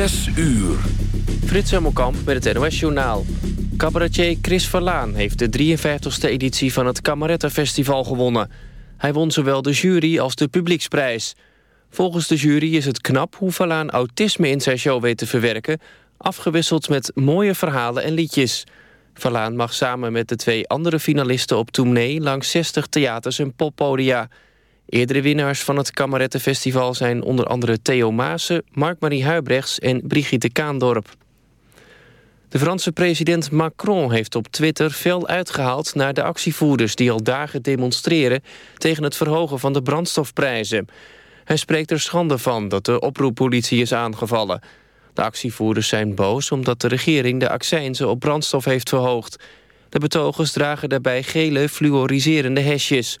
Zes uur. Frits Hemmelkamp met het NOS-journaal. Cabaretier Chris Verlaan heeft de 53ste editie van het Camaretta Festival gewonnen. Hij won zowel de jury als de publieksprijs. Volgens de jury is het knap hoe Verlaan autisme in zijn show weet te verwerken... afgewisseld met mooie verhalen en liedjes. Verlaan mag samen met de twee andere finalisten op tournee... langs 60 theaters en poppodia... Eerdere winnaars van het Kamerettenfestival zijn onder andere Theo Maassen, Mark-Marie Huibrechts en Brigitte Kaandorp. De Franse president Macron heeft op Twitter fel uitgehaald naar de actievoerders die al dagen demonstreren tegen het verhogen van de brandstofprijzen. Hij spreekt er schande van dat de oproeppolitie is aangevallen. De actievoerders zijn boos omdat de regering de accijnzen op brandstof heeft verhoogd. De betogers dragen daarbij gele fluoriserende hesjes.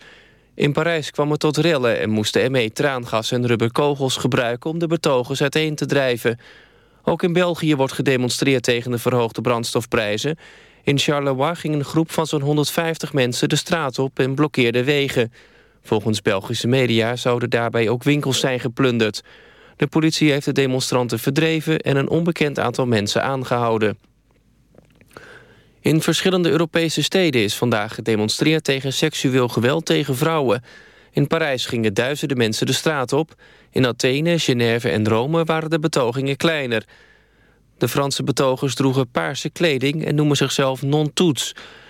In Parijs kwam het tot rellen en moest de ME traangas en rubberkogels gebruiken om de betogers uiteen te drijven. Ook in België wordt gedemonstreerd tegen de verhoogde brandstofprijzen. In Charleroi ging een groep van zo'n 150 mensen de straat op en blokkeerde wegen. Volgens Belgische media zouden daarbij ook winkels zijn geplunderd. De politie heeft de demonstranten verdreven en een onbekend aantal mensen aangehouden. In verschillende Europese steden is vandaag gedemonstreerd tegen seksueel geweld tegen vrouwen. In Parijs gingen duizenden mensen de straat op. In Athene, Genève en Rome waren de betogingen kleiner. De Franse betogers droegen paarse kleding en noemen zichzelf non-toets.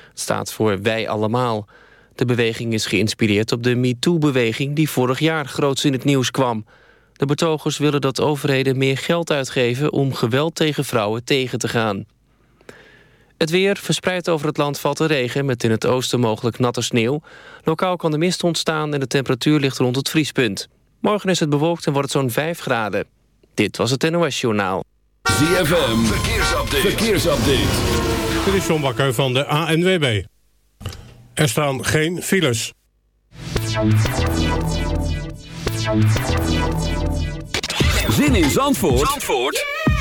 Het staat voor wij allemaal. De beweging is geïnspireerd op de MeToo-beweging... die vorig jaar groots in het nieuws kwam. De betogers willen dat overheden meer geld uitgeven... om geweld tegen vrouwen tegen te gaan. Het weer verspreid over het land valt de regen... met in het oosten mogelijk natte sneeuw. Lokaal kan de mist ontstaan en de temperatuur ligt rond het vriespunt. Morgen is het bewolkt en wordt het zo'n 5 graden. Dit was het NOS Journaal. ZFM, verkeersupdate. verkeersupdate. Dit is John Bakker van de ANWB. Er staan geen files. Zin in Zandvoort, Zandvoort?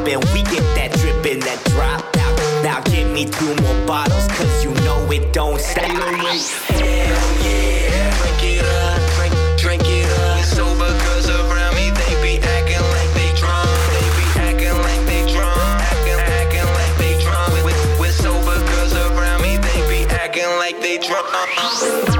poppin', we get that drippin', that drop out. Now give me two more bottles, cause you know it don't stop. Hell yeah, yeah, drink it up, drink, it up. Around me they be acting like they drunk. They be acting like they drunk, acting, acting like they drunk. Around me they be acting like they drunk. Uh-huh.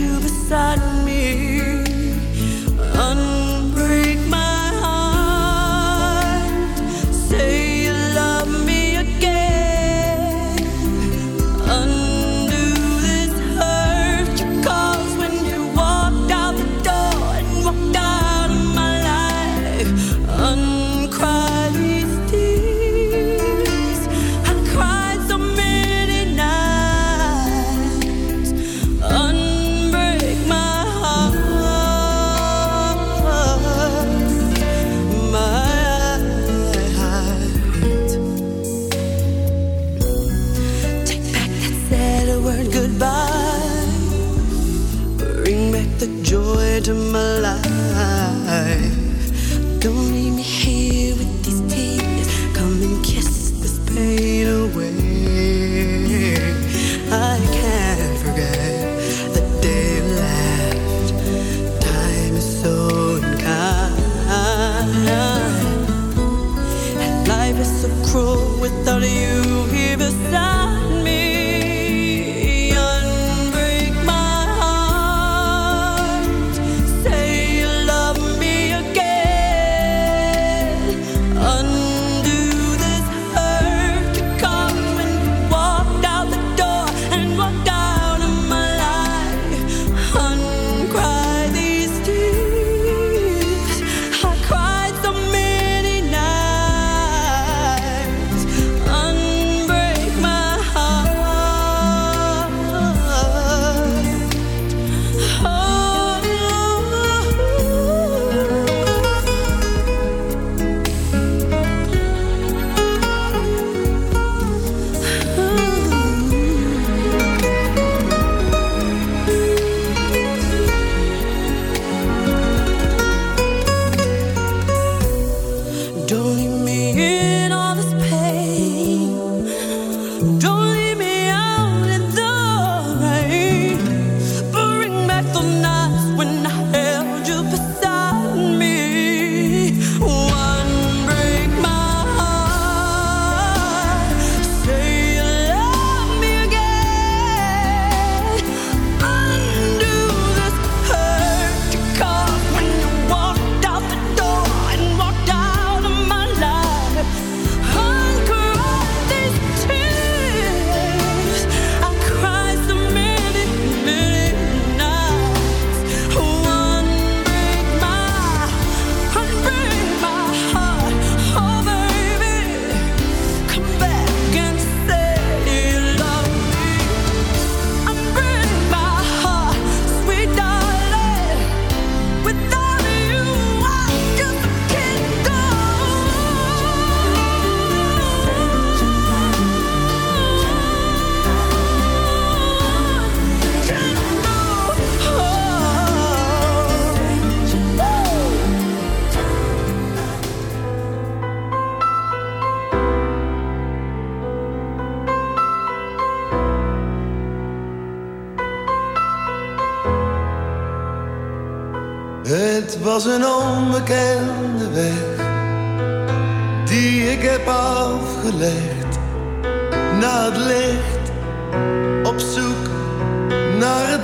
you beside me.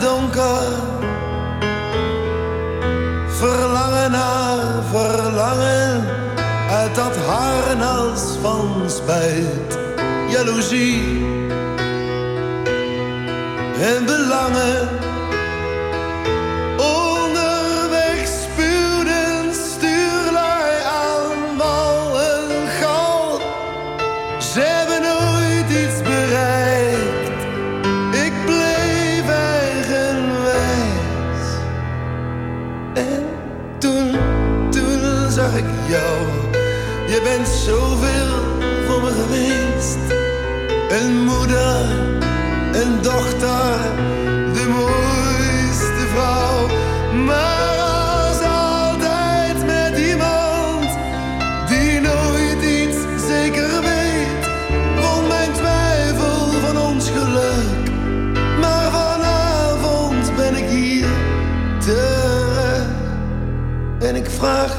donker. Verlangen naar verlangen uit dat harnas van spijt, jaloezie en belangen.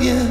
you.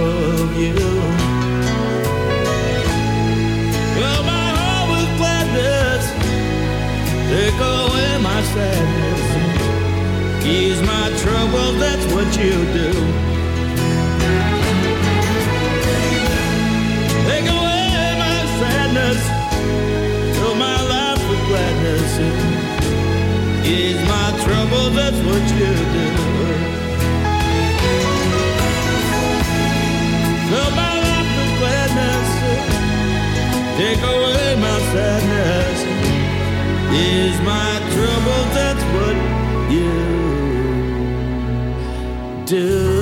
of you. Well, my heart with gladness, take away my sadness, ease my trouble, that's what you do. Take away my sadness, fill my life with gladness, ease my trouble, that's what you do. take away my sadness. Is my trouble that's what you do?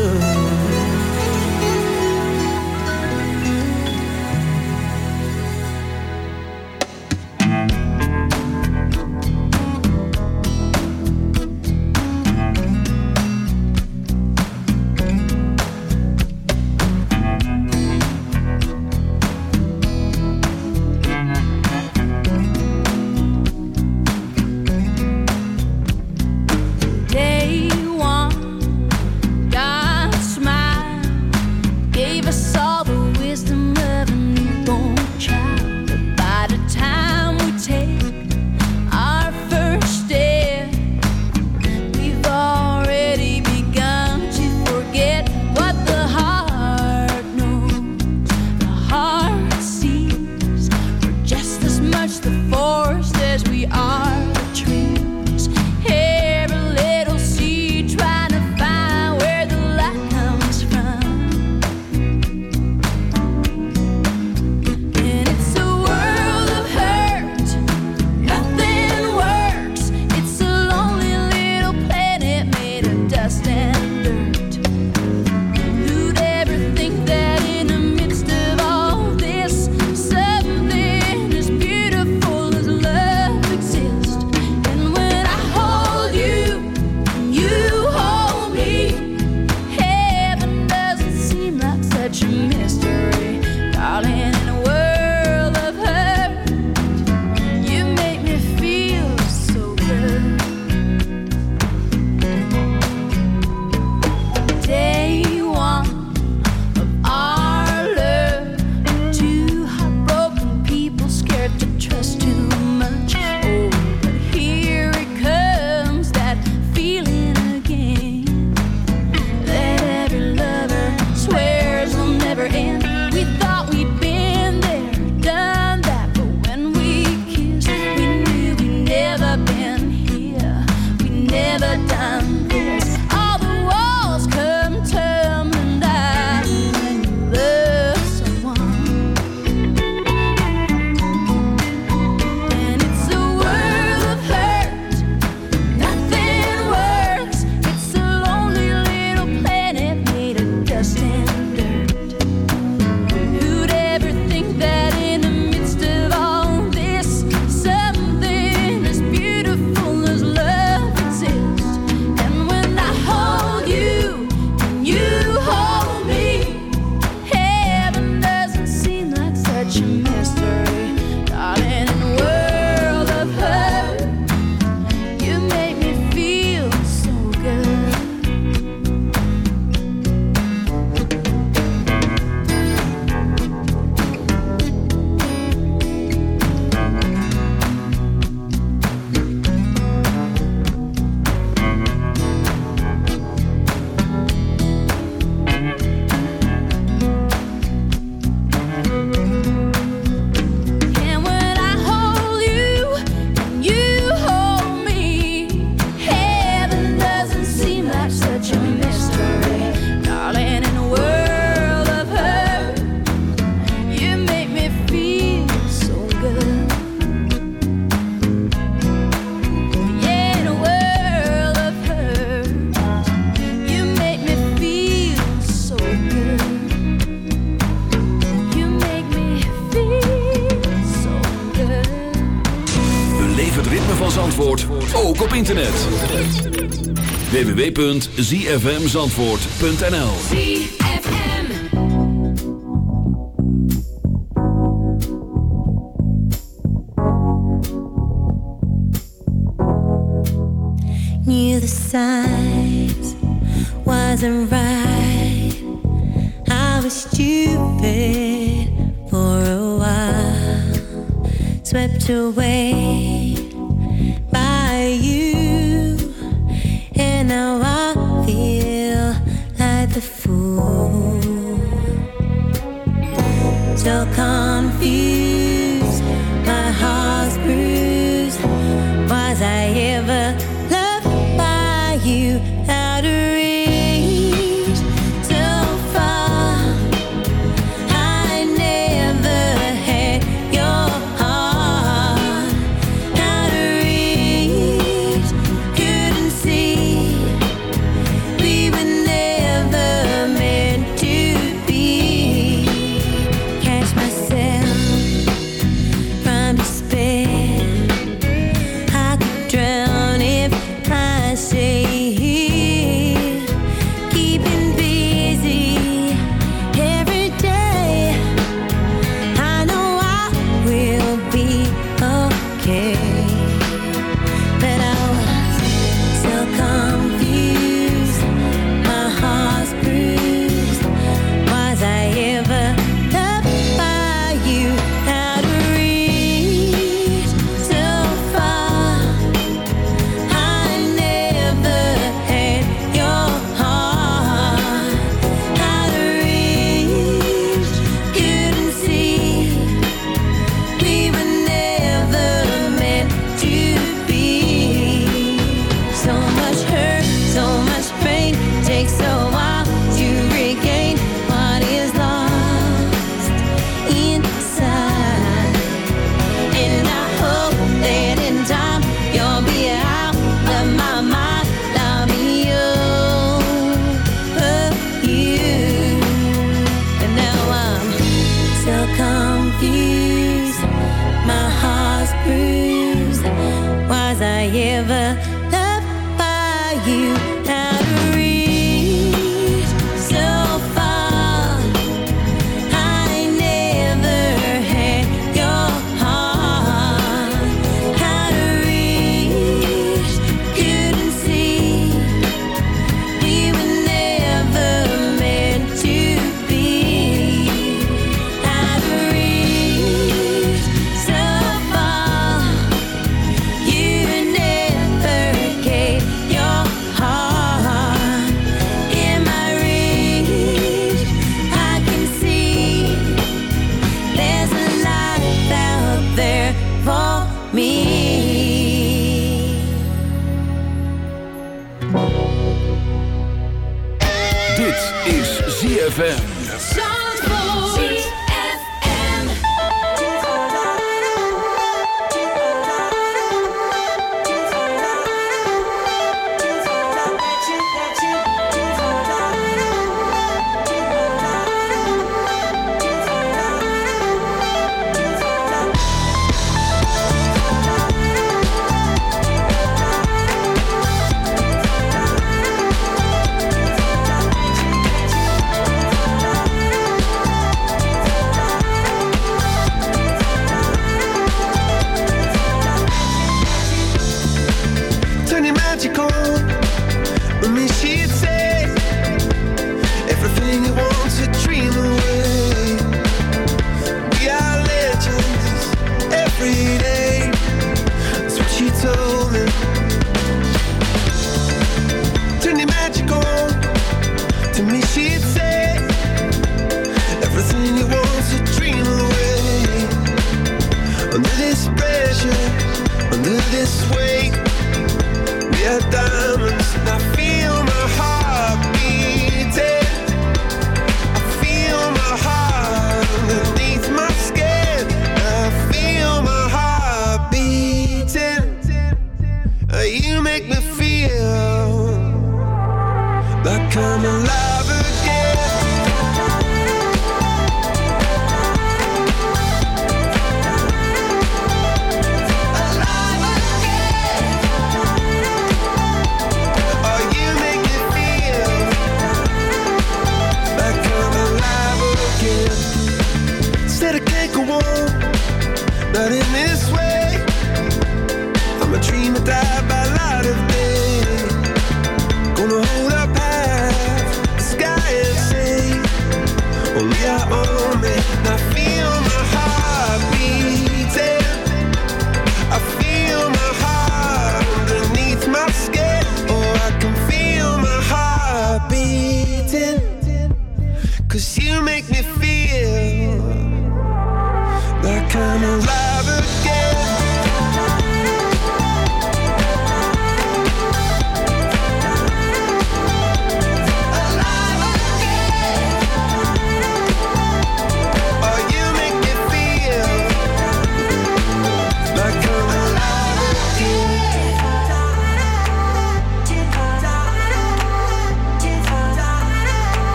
www.zfmzandvoort.nl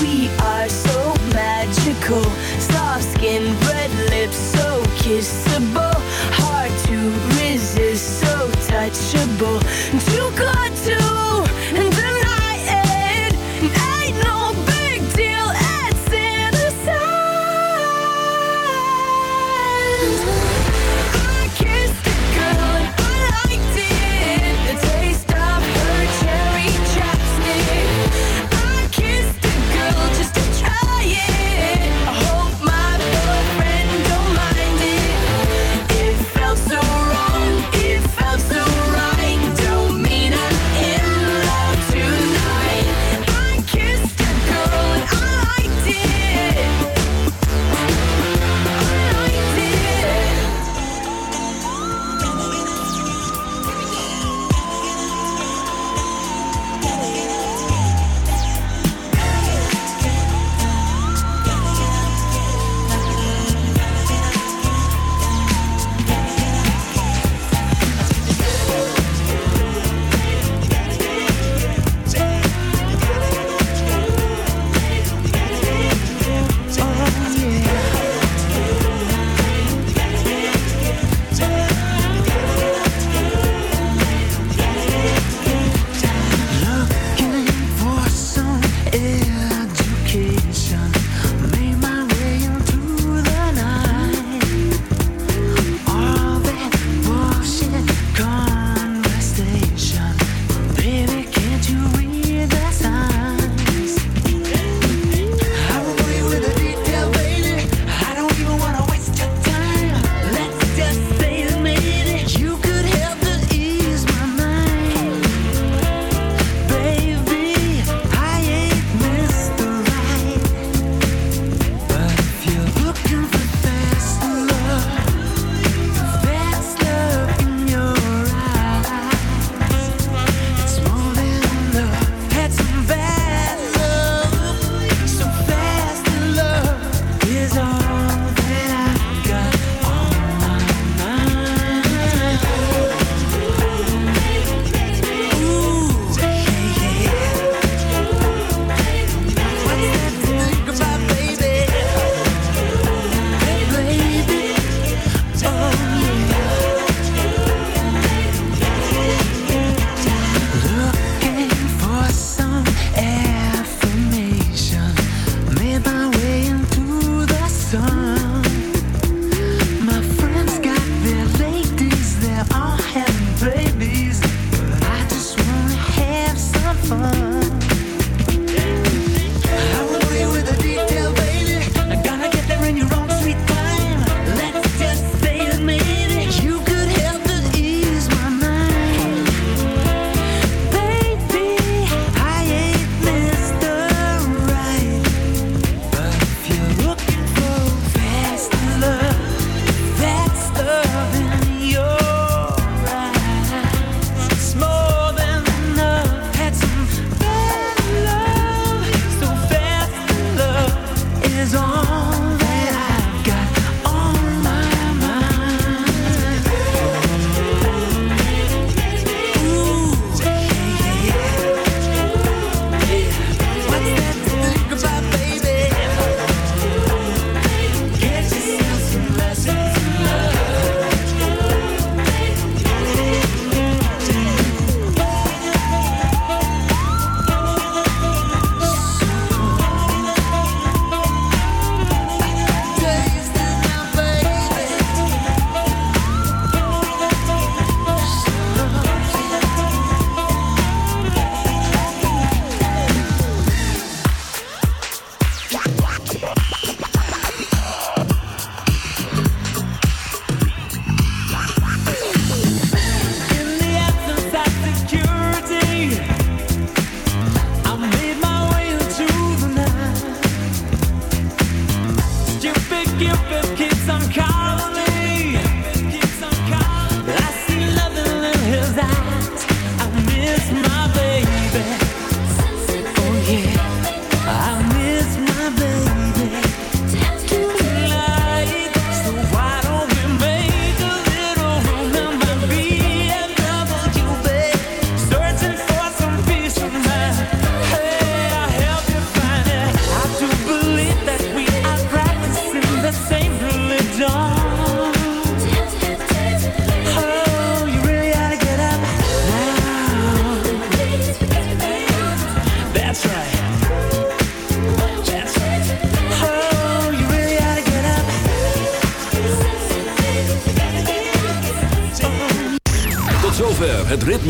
we are so magical. Soft skin, red lips, so kissable. Hard to resist, so touchable.